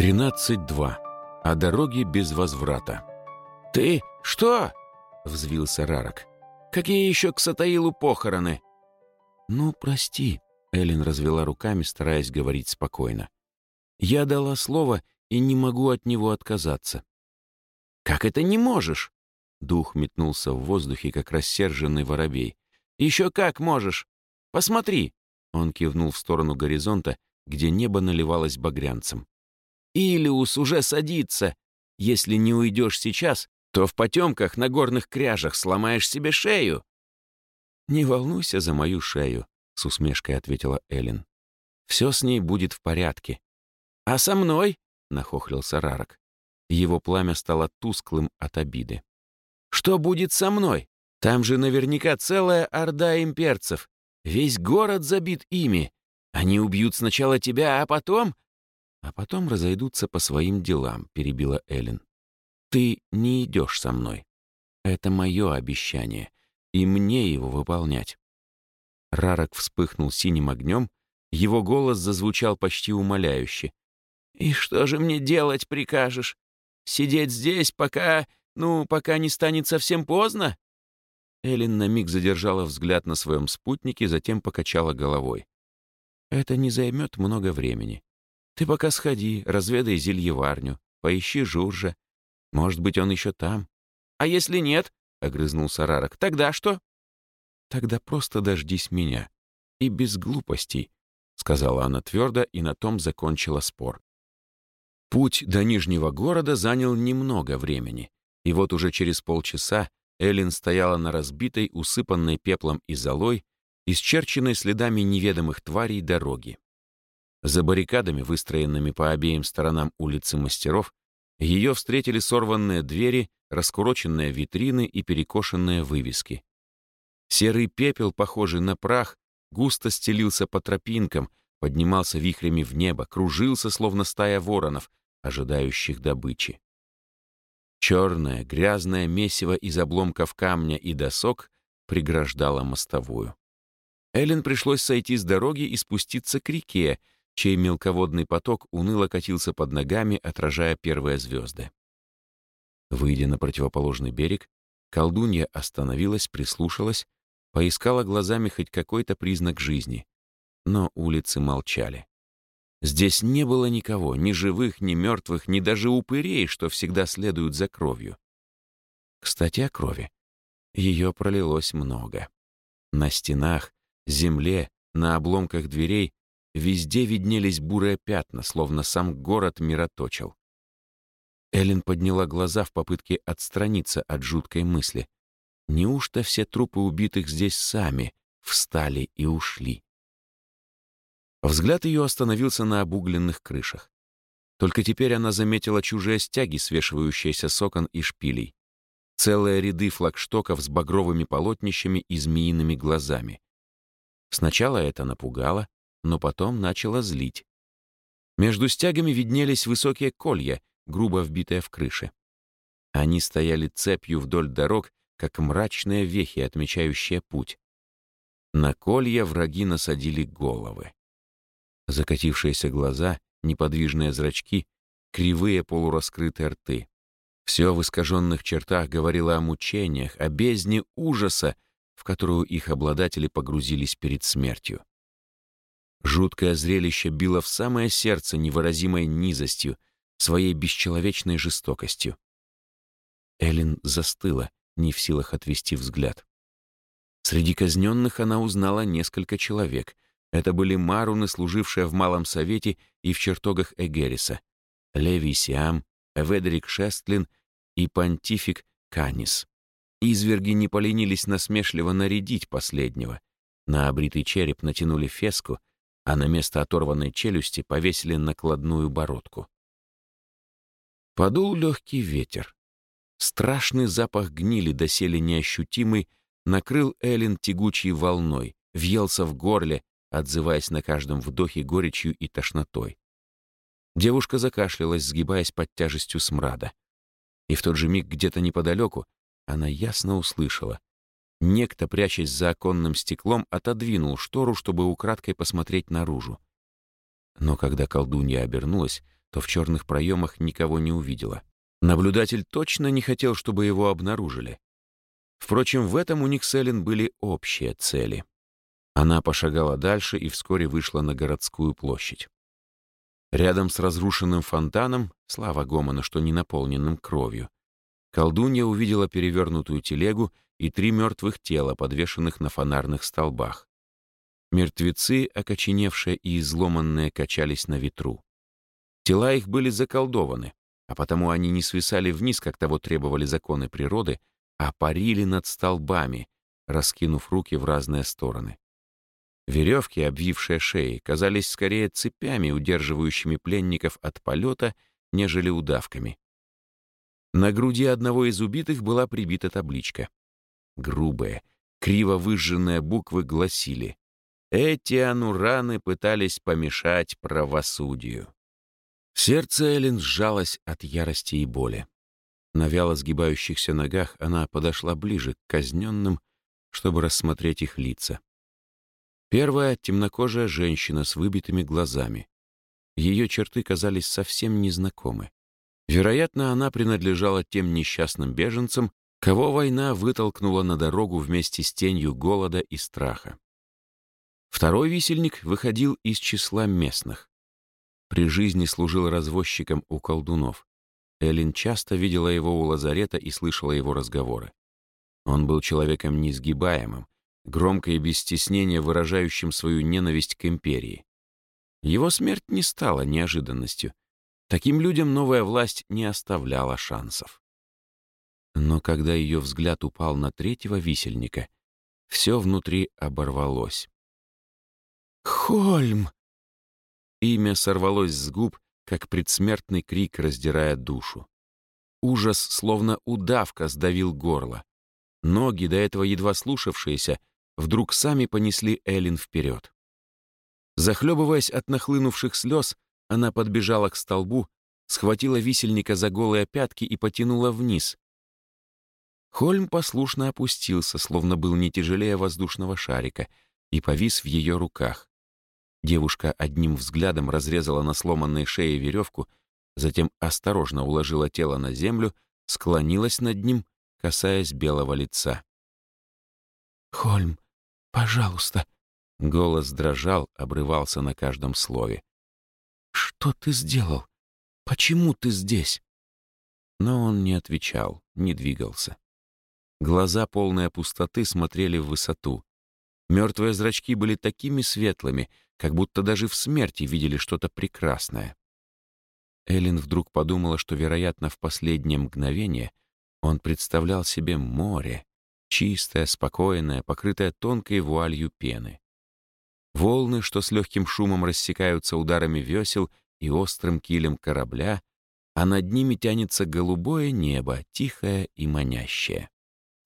13.2. О дороге без возврата. «Ты что?» — взвился Рарок. «Какие еще к Сатаилу похороны?» «Ну, прости», — Эллен развела руками, стараясь говорить спокойно. «Я дала слово и не могу от него отказаться». «Как это не можешь?» Дух метнулся в воздухе, как рассерженный воробей. «Еще как можешь! Посмотри!» Он кивнул в сторону горизонта, где небо наливалось багрянцем. Илиус уже садится. Если не уйдешь сейчас, то в потемках на горных кряжах сломаешь себе шею». «Не волнуйся за мою шею», — с усмешкой ответила Эллен. «Все с ней будет в порядке». «А со мной?» — нахохлился Рарок. Его пламя стало тусклым от обиды. «Что будет со мной? Там же наверняка целая орда имперцев. Весь город забит ими. Они убьют сначала тебя, а потом а потом разойдутся по своим делам», — перебила Эллен. «Ты не идешь со мной. Это мое обещание, и мне его выполнять». Рарок вспыхнул синим огнем, его голос зазвучал почти умоляюще. «И что же мне делать прикажешь? Сидеть здесь, пока... ну, пока не станет совсем поздно?» Эллен на миг задержала взгляд на своем спутнике, затем покачала головой. «Это не займет много времени. Ты пока сходи, разведай зельеварню, поищи Журжа. Может быть, он еще там. А если нет, — огрызнулся Рарок, — тогда что? Тогда просто дождись меня. И без глупостей, — сказала она твердо и на том закончила спор. Путь до Нижнего города занял немного времени, и вот уже через полчаса Эллен стояла на разбитой, усыпанной пеплом и золой, исчерченной следами неведомых тварей дороги. За баррикадами, выстроенными по обеим сторонам улицы мастеров, ее встретили сорванные двери, раскуроченные витрины и перекошенные вывески. Серый пепел, похожий на прах, густо стелился по тропинкам, поднимался вихрями в небо, кружился, словно стая воронов, ожидающих добычи. Черное, грязное месиво из обломков камня и досок преграждало мостовую. Эллен пришлось сойти с дороги и спуститься к реке, чей мелководный поток уныло катился под ногами, отражая первые звезды. Выйдя на противоположный берег, колдунья остановилась, прислушалась, поискала глазами хоть какой-то признак жизни. Но улицы молчали. Здесь не было никого, ни живых, ни мертвых, ни даже упырей, что всегда следуют за кровью. Кстати, о крови. Ее пролилось много. На стенах, земле, на обломках дверей Везде виднелись бурые пятна, словно сам город мироточил. Эллен подняла глаза в попытке отстраниться от жуткой мысли. Неужто все трупы убитых здесь сами встали и ушли? Взгляд ее остановился на обугленных крышах. Только теперь она заметила чужие стяги, свешивающиеся с окон и шпилей. Целые ряды флагштоков с багровыми полотнищами и змеиными глазами. Сначала это напугало, но потом начало злить. Между стягами виднелись высокие колья, грубо вбитые в крыши. Они стояли цепью вдоль дорог, как мрачные вехи, отмечающие путь. На колья враги насадили головы. Закатившиеся глаза, неподвижные зрачки, кривые полураскрытые рты. Все в искаженных чертах говорило о мучениях, о бездне ужаса, в которую их обладатели погрузились перед смертью. Жуткое зрелище било в самое сердце невыразимой низостью, своей бесчеловечной жестокостью. Эллен застыла, не в силах отвести взгляд. Среди казненных она узнала несколько человек. Это были маруны, служившие в Малом Совете и в чертогах Эгериса, Левий Сиам, Эведерик Шестлин и понтифик Канис. Изверги не поленились насмешливо нарядить последнего. На обритый череп натянули феску — а на место оторванной челюсти повесили накладную бородку. Подул легкий ветер. Страшный запах гнили, доселе неощутимый, накрыл Эллен тягучей волной, въелся в горле, отзываясь на каждом вдохе горечью и тошнотой. Девушка закашлялась, сгибаясь под тяжестью смрада. И в тот же миг где-то неподалеку она ясно услышала. Некто, прячась за оконным стеклом, отодвинул штору, чтобы украдкой посмотреть наружу. Но когда колдунья обернулась, то в черных проемах никого не увидела. Наблюдатель точно не хотел, чтобы его обнаружили. Впрочем, в этом у них с Эллен были общие цели. Она пошагала дальше и вскоре вышла на городскую площадь. Рядом с разрушенным фонтаном, слава Гомона, что не наполненным кровью, колдунья увидела перевернутую телегу и три мертвых тела, подвешенных на фонарных столбах. Мертвецы, окоченевшие и изломанные, качались на ветру. Тела их были заколдованы, а потому они не свисали вниз, как того требовали законы природы, а парили над столбами, раскинув руки в разные стороны. Веревки, обвившие шеи, казались скорее цепями, удерживающими пленников от полета, нежели удавками. На груди одного из убитых была прибита табличка. Грубые, криво выжженные буквы гласили «Эти анураны пытались помешать правосудию». Сердце Эллен сжалось от ярости и боли. На вяло сгибающихся ногах она подошла ближе к казненным, чтобы рассмотреть их лица. Первая — темнокожая женщина с выбитыми глазами. Ее черты казались совсем незнакомы. Вероятно, она принадлежала тем несчастным беженцам, кого война вытолкнула на дорогу вместе с тенью голода и страха. Второй висельник выходил из числа местных. При жизни служил развозчиком у колдунов. Эллен часто видела его у лазарета и слышала его разговоры. Он был человеком несгибаемым, громко и без стеснения выражающим свою ненависть к империи. Его смерть не стала неожиданностью. Таким людям новая власть не оставляла шансов. Но когда ее взгляд упал на третьего висельника, все внутри оборвалось. «Хольм!» Имя сорвалось с губ, как предсмертный крик, раздирая душу. Ужас, словно удавка, сдавил горло. Ноги, до этого едва слушавшиеся, вдруг сами понесли Эллен вперед. Захлебываясь от нахлынувших слез, она подбежала к столбу, схватила висельника за голые пятки и потянула вниз. Хольм послушно опустился, словно был не тяжелее воздушного шарика, и повис в ее руках. Девушка одним взглядом разрезала на сломанной шее веревку, затем осторожно уложила тело на землю, склонилась над ним, касаясь белого лица. «Хольм, пожалуйста!» Голос дрожал, обрывался на каждом слове. «Что ты сделал? Почему ты здесь?» Но он не отвечал, не двигался. Глаза, полные пустоты, смотрели в высоту. Мертвые зрачки были такими светлыми, как будто даже в смерти видели что-то прекрасное. Эллен вдруг подумала, что, вероятно, в последнее мгновение он представлял себе море, чистое, спокойное, покрытое тонкой вуалью пены. Волны, что с легким шумом рассекаются ударами весел и острым килем корабля, а над ними тянется голубое небо, тихое и манящее.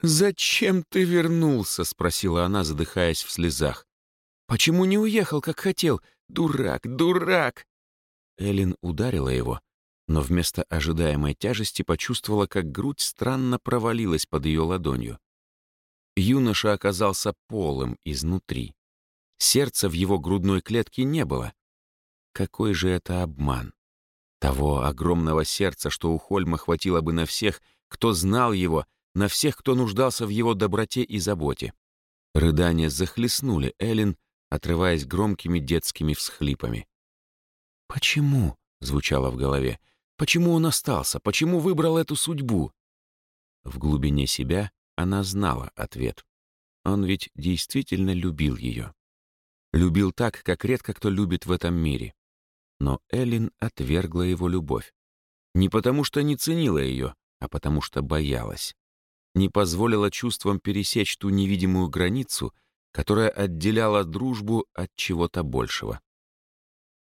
«Зачем ты вернулся?» — спросила она, задыхаясь в слезах. Почему не уехал, как хотел? Дурак, дурак!» Элин ударила его, но вместо ожидаемой тяжести почувствовала, как грудь странно провалилась под ее ладонью. Юноша оказался полым изнутри. Сердца в его грудной клетке не было. Какой же это обман! Того огромного сердца, что у Хольма хватило бы на всех, кто знал его, на всех, кто нуждался в его доброте и заботе. Рыдания захлестнули Элин отрываясь громкими детскими всхлипами. «Почему?» — звучало в голове. «Почему он остался? Почему выбрал эту судьбу?» В глубине себя она знала ответ. Он ведь действительно любил ее. Любил так, как редко кто любит в этом мире. Но Эллин отвергла его любовь. Не потому что не ценила ее, а потому что боялась. Не позволила чувствам пересечь ту невидимую границу, которая отделяла дружбу от чего-то большего.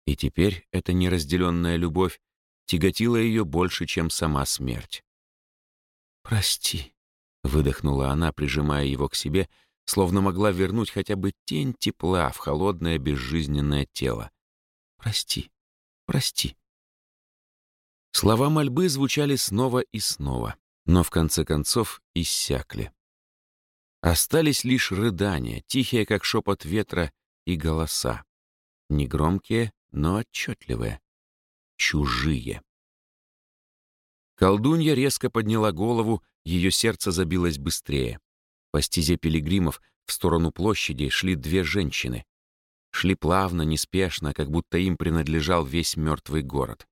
И теперь эта неразделенная любовь тяготила ее больше, чем сама смерть. «Прости», — выдохнула она, прижимая его к себе, словно могла вернуть хотя бы тень тепла в холодное безжизненное тело. «Прости, прости». Слова мольбы звучали снова и снова, но в конце концов иссякли. Остались лишь рыдания, тихие, как шепот ветра, и голоса. Негромкие, но отчетливые. чужие. Колдунья резко подняла голову, ее сердце забилось быстрее. По стезе пилигримов в сторону площади шли две женщины. Шли плавно, неспешно, как будто им принадлежал весь мертвый город.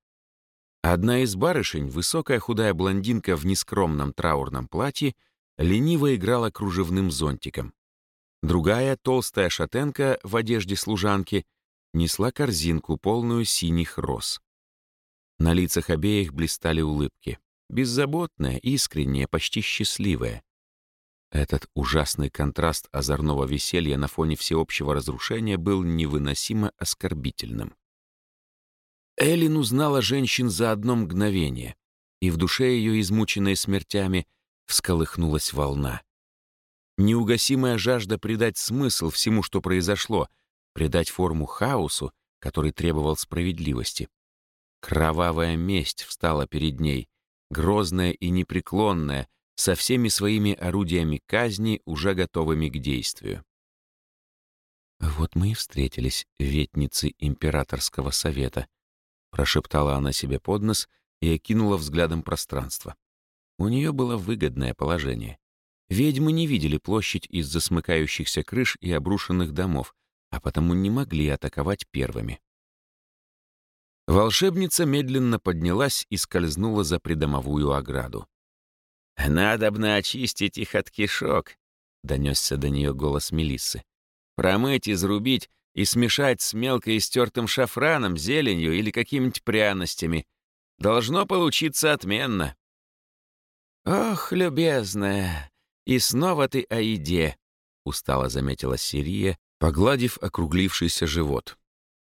Одна из барышень, высокая худая блондинка в нескромном траурном платье, лениво играла кружевным зонтиком. Другая, толстая шатенка в одежде служанки, несла корзинку, полную синих роз. На лицах обеих блистали улыбки. Беззаботная, искренняя, почти счастливая. Этот ужасный контраст озорного веселья на фоне всеобщего разрушения был невыносимо оскорбительным. Эллин узнала женщин за одно мгновение, и в душе ее, измученной смертями, всколыхнулась волна. Неугасимая жажда придать смысл всему, что произошло, придать форму хаосу, который требовал справедливости. Кровавая месть встала перед ней, грозная и непреклонная, со всеми своими орудиями казни, уже готовыми к действию. «Вот мы и встретились, ветницы императорского совета», прошептала она себе под нос и окинула взглядом пространство. У нее было выгодное положение. Ведьмы не видели площадь из-за смыкающихся крыш и обрушенных домов, а потому не могли атаковать первыми. Волшебница медленно поднялась и скользнула за придомовую ограду. «Надобно очистить их от кишок», — донесся до нее голос Мелиссы. «Промыть, изрубить и смешать с мелко истертым шафраном, зеленью или какими-нибудь пряностями. Должно получиться отменно». «Ох, любезная, и снова ты о еде», — устало заметила Сирия, погладив округлившийся живот.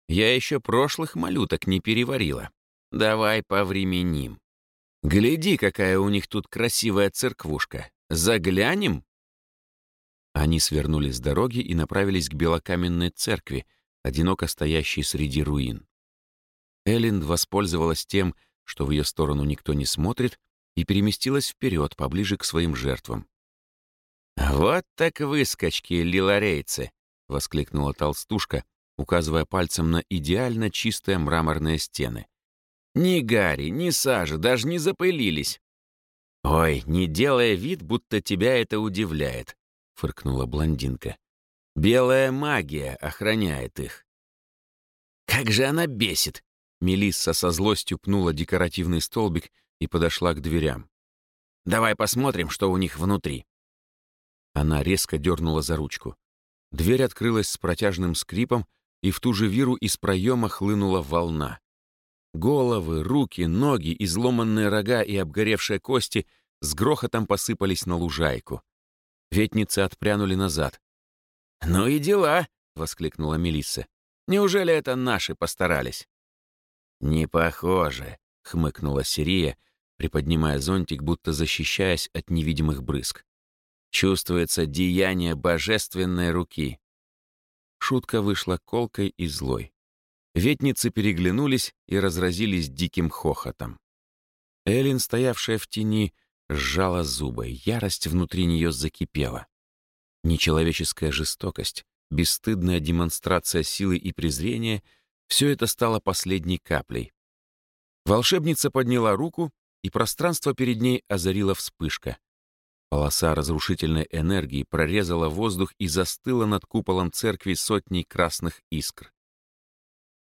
«Я еще прошлых малюток не переварила. Давай повременим». Гляди, какая у них тут красивая церквушка. Заглянем?» Они свернули с дороги и направились к белокаменной церкви, одиноко стоящей среди руин. Эллинд воспользовалась тем, что в ее сторону никто не смотрит, и переместилась вперед, поближе к своим жертвам. «Вот так выскочки, лиларейцы!» — воскликнула толстушка, указывая пальцем на идеально чистые мраморные стены. Ни гари, ни сажи, даже не запылились. «Ой, не делая вид, будто тебя это удивляет», — фыркнула блондинка. «Белая магия охраняет их». «Как же она бесит!» Мелисса со злостью пнула декоративный столбик и подошла к дверям. «Давай посмотрим, что у них внутри». Она резко дернула за ручку. Дверь открылась с протяжным скрипом, и в ту же виру из проема хлынула волна. Головы, руки, ноги, изломанные рога и обгоревшие кости с грохотом посыпались на лужайку. Ветницы отпрянули назад. «Ну и дела!» — воскликнула Мелисса. «Неужели это наши постарались?» «Не похоже», — хмыкнула Сирия, приподнимая зонтик, будто защищаясь от невидимых брызг. «Чувствуется деяние божественной руки». Шутка вышла колкой и злой. Ветницы переглянулись и разразились диким хохотом. Эллин, стоявшая в тени, сжала зубы, ярость внутри нее закипела. Нечеловеческая жестокость, бесстыдная демонстрация силы и презрения — все это стало последней каплей. Волшебница подняла руку, и пространство перед ней озарила вспышка. Полоса разрушительной энергии прорезала воздух и застыла над куполом церкви сотней красных искр.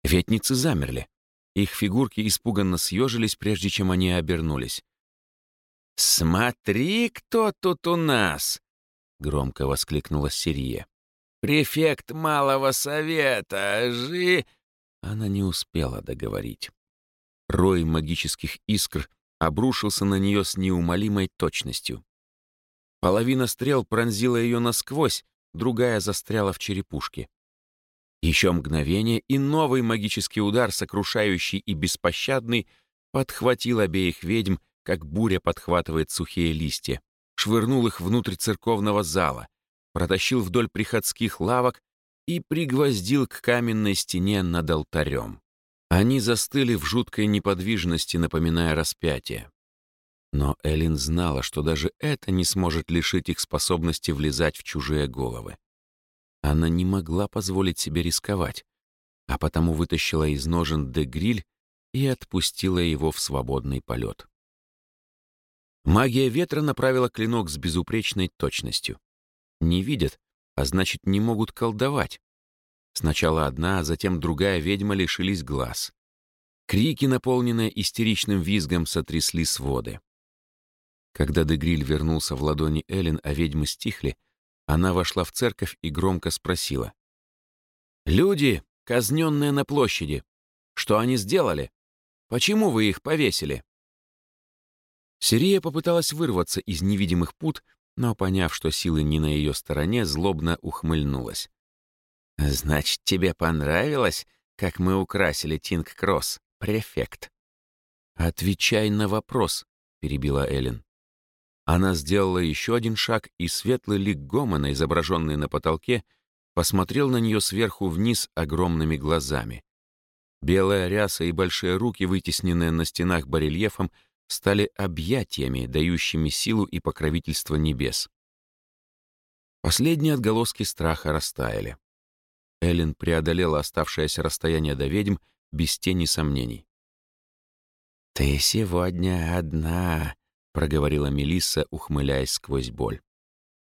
Ветницы замерли. Их фигурки испуганно съежились, прежде чем они обернулись. «Смотри, кто тут у нас!» — громко воскликнула Сирия. «Префект Малого Совета, жи...» Она не успела договорить. Рой магических искр обрушился на нее с неумолимой точностью. Половина стрел пронзила ее насквозь, другая застряла в черепушке. Еще мгновение, и новый магический удар, сокрушающий и беспощадный, подхватил обеих ведьм, как буря подхватывает сухие листья, швырнул их внутрь церковного зала, протащил вдоль приходских лавок и пригвоздил к каменной стене над алтарем. Они застыли в жуткой неподвижности, напоминая распятие. Но Элин знала, что даже это не сможет лишить их способности влезать в чужие головы. Она не могла позволить себе рисковать, а потому вытащила из ножен дегриль и отпустила его в свободный полет. Магия ветра направила клинок с безупречной точностью. Не видят, а значит, не могут колдовать. Сначала одна, а затем другая ведьма лишились глаз. Крики, наполненные истеричным визгом, сотрясли своды. Когда Дегриль вернулся в ладони Эллен, а ведьмы стихли, она вошла в церковь и громко спросила. «Люди, казненные на площади, что они сделали? Почему вы их повесили?» Сирия попыталась вырваться из невидимых пут, но, поняв, что силы не на ее стороне, злобно ухмыльнулась. «Значит, тебе понравилось, как мы украсили Тинг-Кросс, префект?» «Отвечай на вопрос», — перебила Эллен. Она сделала еще один шаг, и светлый лик Гомона, изображенный на потолке, посмотрел на нее сверху вниз огромными глазами. Белая ряса и большие руки, вытесненные на стенах барельефом, стали объятиями, дающими силу и покровительство небес. Последние отголоски страха растаяли. Эллен преодолела оставшееся расстояние до ведьм без тени сомнений. «Ты сегодня одна», — проговорила Мелисса, ухмыляясь сквозь боль.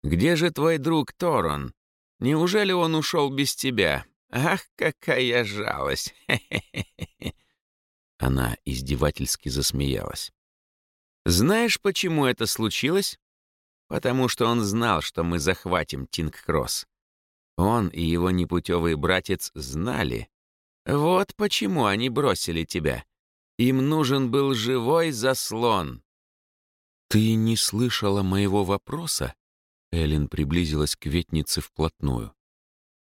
«Где же твой друг Торон? Неужели он ушел без тебя? Ах, какая жалость!» Она издевательски засмеялась. Знаешь, почему это случилось? Потому что он знал, что мы захватим Тинг-Кросс. Он и его непутевый братец знали. Вот почему они бросили тебя. Им нужен был живой заслон. «Ты не слышала моего вопроса?» Эллен приблизилась к ветнице вплотную.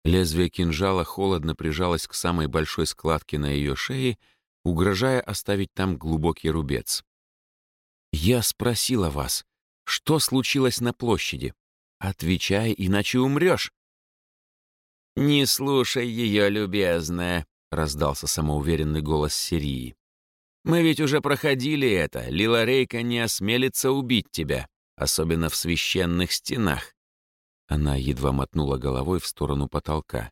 Лезвие кинжала холодно прижалось к самой большой складке на ее шее, угрожая оставить там глубокий рубец. Я спросила вас, что случилось на площади? Отвечай, иначе умрешь. «Не слушай ее, любезная», — раздался самоуверенный голос Сирии. «Мы ведь уже проходили это. Лила Рейка не осмелится убить тебя, особенно в священных стенах». Она едва мотнула головой в сторону потолка.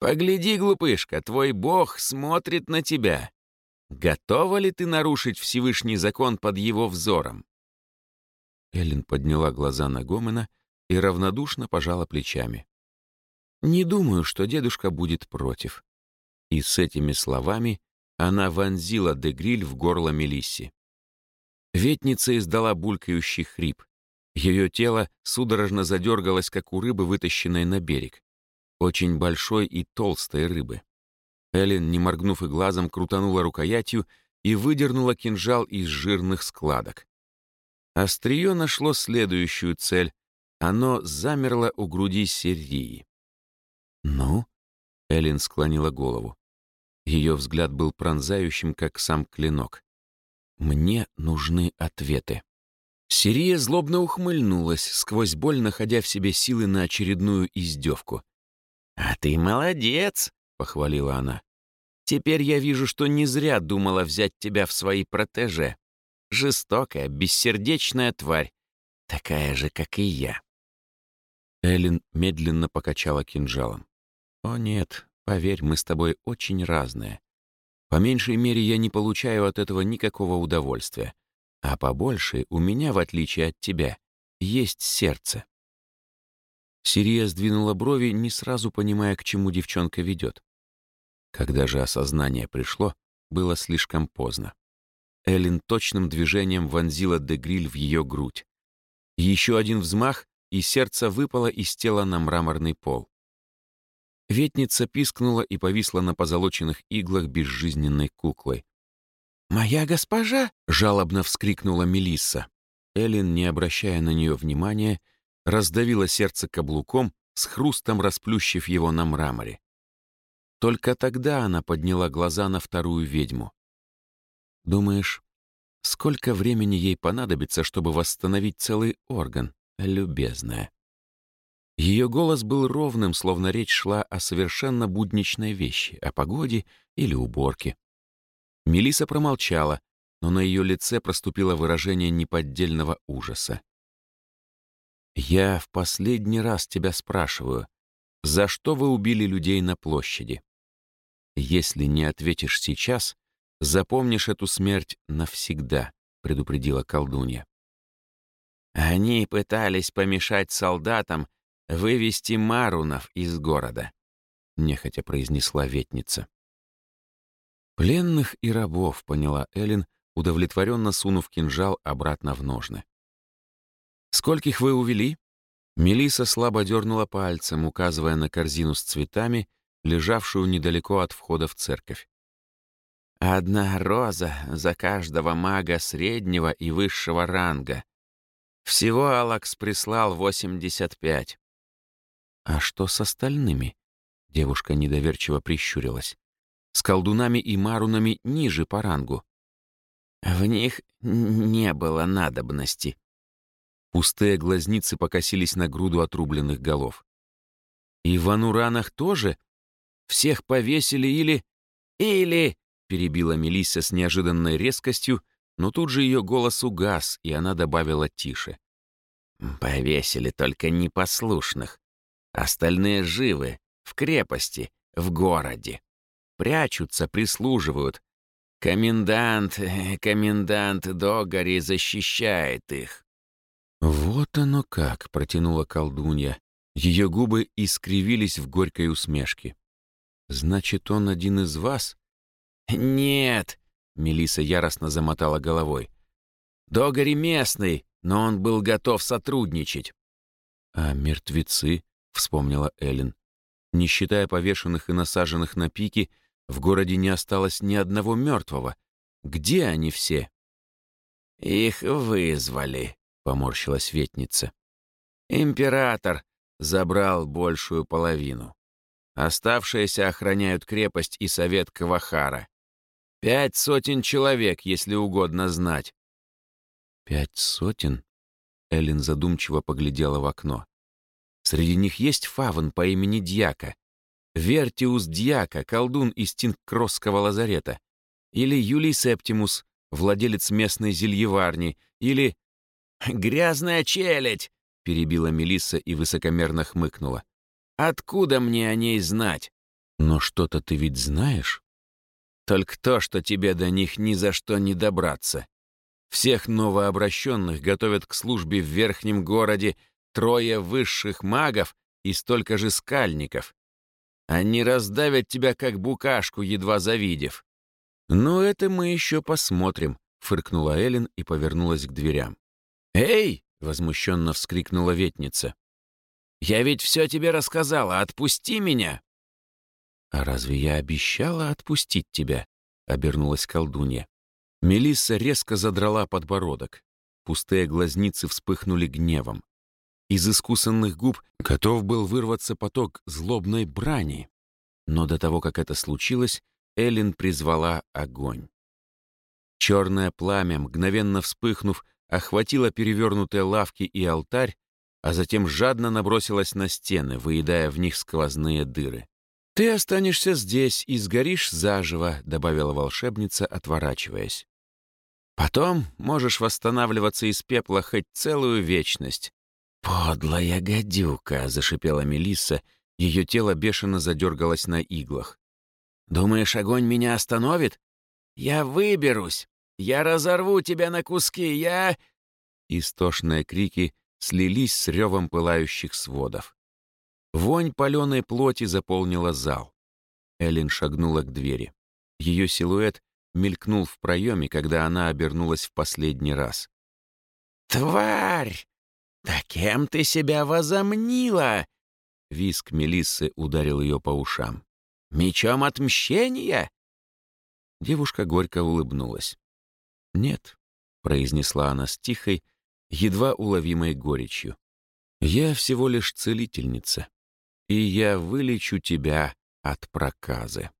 «Погляди, глупышка, твой бог смотрит на тебя. Готова ли ты нарушить Всевышний закон под его взором?» Эллен подняла глаза на Гомена и равнодушно пожала плечами. «Не думаю, что дедушка будет против». И с этими словами она вонзила Дегриль в горло Мелисси. Ветница издала булькающий хрип. Ее тело судорожно задергалось, как у рыбы, вытащенной на берег. Очень большой и толстой рыбы. Эллен, не моргнув и глазом, крутанула рукоятью и выдернула кинжал из жирных складок. Острие нашло следующую цель. Оно замерло у груди Серии. «Ну?» — Эллен склонила голову. Ее взгляд был пронзающим, как сам клинок. «Мне нужны ответы». Сирия злобно ухмыльнулась, сквозь боль находя в себе силы на очередную издевку. «А ты молодец!» — похвалила она. «Теперь я вижу, что не зря думала взять тебя в свои протеже. Жестокая, бессердечная тварь, такая же, как и я». Эллен медленно покачала кинжалом. «О нет, поверь, мы с тобой очень разные. По меньшей мере, я не получаю от этого никакого удовольствия. А по большей, у меня, в отличие от тебя, есть сердце». Сирия сдвинула брови, не сразу понимая, к чему девчонка ведет. Когда же осознание пришло, было слишком поздно. Эллен точным движением вонзила Дегриль в ее грудь. Еще один взмах, и сердце выпало из тела на мраморный пол. Ветница пискнула и повисла на позолоченных иглах безжизненной куклой. «Моя госпожа!» — жалобно вскрикнула Мелисса. Эллен, не обращая на нее внимания, раздавила сердце каблуком, с хрустом расплющив его на мраморе. Только тогда она подняла глаза на вторую ведьму. «Думаешь, сколько времени ей понадобится, чтобы восстановить целый орган, любезная?» Ее голос был ровным, словно речь шла о совершенно будничной вещи, о погоде или уборке. Мелиса промолчала, но на ее лице проступило выражение неподдельного ужаса. «Я в последний раз тебя спрашиваю, за что вы убили людей на площади?» Если не ответишь сейчас, запомнишь эту смерть навсегда», — предупредила колдунья. Они пытались помешать солдатам вывести марунов из города, нехотя произнесла ветница. Пленных и рабов, поняла Элин, удовлетворенно сунув кинжал обратно в ножны. «Скольких вы увели?» Мелиса слабо дернула пальцем, указывая на корзину с цветами, лежавшую недалеко от входа в церковь. «Одна роза за каждого мага среднего и высшего ранга. Всего Алакс прислал 85». «А что с остальными?» Девушка недоверчиво прищурилась. «С колдунами и марунами ниже по рангу». «В них не было надобности», Пустые глазницы покосились на груду отрубленных голов. «И в ануранах тоже? Всех повесили или...» «Или...» — перебила Мелисса с неожиданной резкостью, но тут же ее голос угас, и она добавила тише. «Повесили только непослушных. Остальные живы, в крепости, в городе. Прячутся, прислуживают. Комендант, э, комендант Догори защищает их». «Вот оно как!» — протянула колдунья. Ее губы искривились в горькой усмешке. «Значит, он один из вас?» «Нет!» — Мелиса яростно замотала головой. «Догори местный, но он был готов сотрудничать». «А мертвецы?» — вспомнила Эллен. «Не считая повешенных и насаженных на пики, в городе не осталось ни одного мертвого. Где они все?» «Их вызвали», поморщилась ветница. Император забрал большую половину. Оставшиеся охраняют крепость и совет Кавахара. Пять сотен человек, если угодно знать. Пять сотен? Эллен задумчиво поглядела в окно. Среди них есть фавн по имени Дьяка. Вертиус Дьяка, колдун из Тинкросского лазарета. Или Юлий Септимус, владелец местной зельеварни. Или «Грязная челядь!» — перебила Мелисса и высокомерно хмыкнула. «Откуда мне о ней знать?» «Но что-то ты ведь знаешь?» «Только то, что тебе до них ни за что не добраться. Всех новообращенных готовят к службе в верхнем городе трое высших магов и столько же скальников. Они раздавят тебя, как букашку, едва завидев». «Ну, это мы еще посмотрим», — фыркнула Эллен и повернулась к дверям. «Эй!» — возмущенно вскрикнула ветница. «Я ведь все тебе рассказала, отпусти меня!» «А разве я обещала отпустить тебя?» — обернулась колдунья. Мелисса резко задрала подбородок. Пустые глазницы вспыхнули гневом. Из искусанных губ готов был вырваться поток злобной брани. Но до того, как это случилось, Эллен призвала огонь. Черное пламя, мгновенно вспыхнув, охватила перевернутые лавки и алтарь, а затем жадно набросилась на стены, выедая в них сквозные дыры. «Ты останешься здесь и сгоришь заживо», — добавила волшебница, отворачиваясь. «Потом можешь восстанавливаться из пепла хоть целую вечность». «Подлая гадюка!» — зашипела Мелисса, ее тело бешено задергалось на иглах. «Думаешь, огонь меня остановит? Я выберусь!» Я разорву тебя на куски, я...» Истошные крики слились с ревом пылающих сводов. Вонь паленой плоти заполнила зал. Эллен шагнула к двери. Ее силуэт мелькнул в проеме, когда она обернулась в последний раз. «Тварь! Да кем ты себя возомнила?» Виск Мелиссы ударил ее по ушам. «Мечом отмщения?» Девушка горько улыбнулась. «Нет», — произнесла она с тихой, едва уловимой горечью. «Я всего лишь целительница, и я вылечу тебя от проказы».